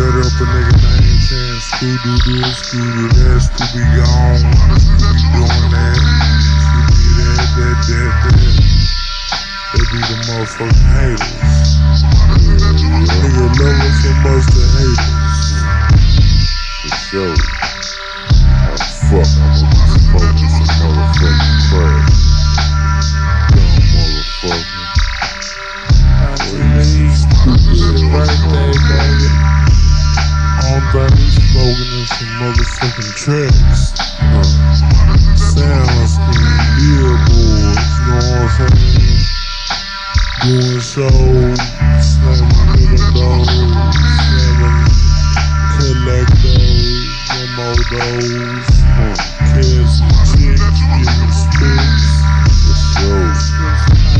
Better up a nigga saying screw do this, screw do that, screw be gone, doing that, that, that, that, that. They be the motherfucking haters. Nigga love us so much to hate. For sure. Fuck I'ma be smoking some motherfucking Shows, slamming windows, slamming collectors, demo those, kids and chicks, getting spits. For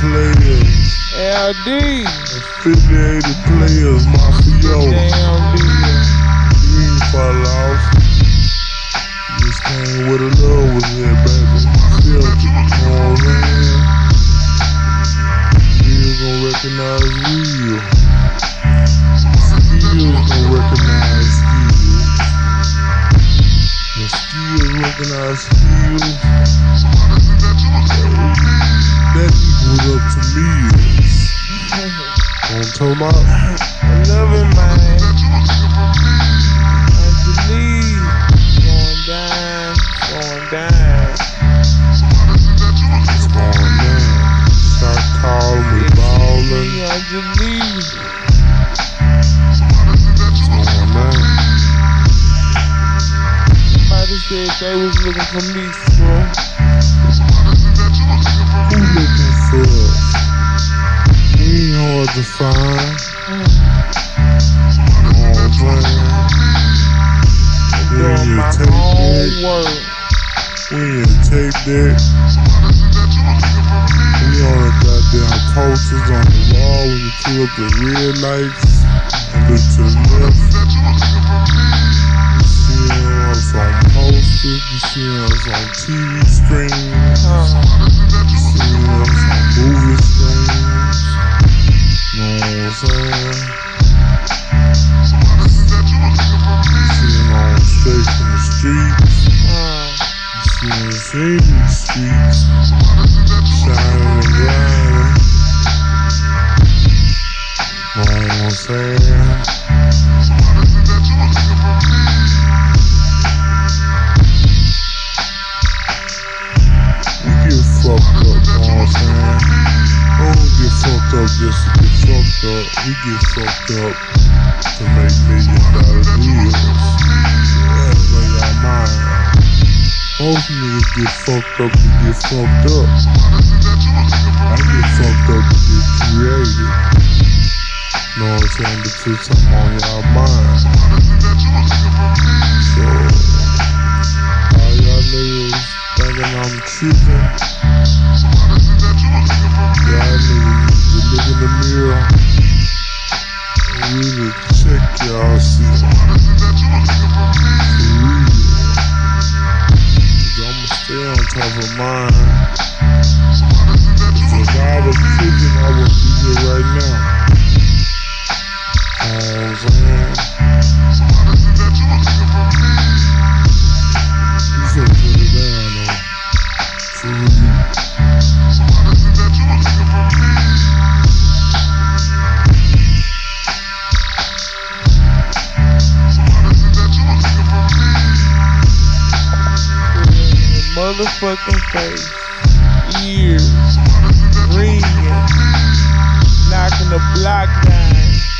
players. LD, Affiliated players, Mafio. damn D. You fall off. You just came where the love was at, baby. It, you know what I'm gon' recognize real. On talking about? I love it, man. I believe going down, going down. It's going down. Start calling me ballin'. I believe. It's going down. Somebody said they was looking for me, bro. Who looking for us? We hard to find. You? We Doing ain't my take that. We on the goddamn posters on the wall when you pull the red lights the left. You posters, you us on TV screens. See us on movie We get fucked up, to make million dollar deals. Yeah, lay our mind. Most niggas get fucked up to get fucked up. I get fucked up to get creative. I'm saying? To put something on y'all mind. So, all y'all niggas thinking I'm tripping. Y'all niggas need to look in the mirror and really check y'all. Cause I'ma stay on top of mine. If I was tripping, I wouldn't be here right now. Motherfucking face. years. Ringing, knocking the block down.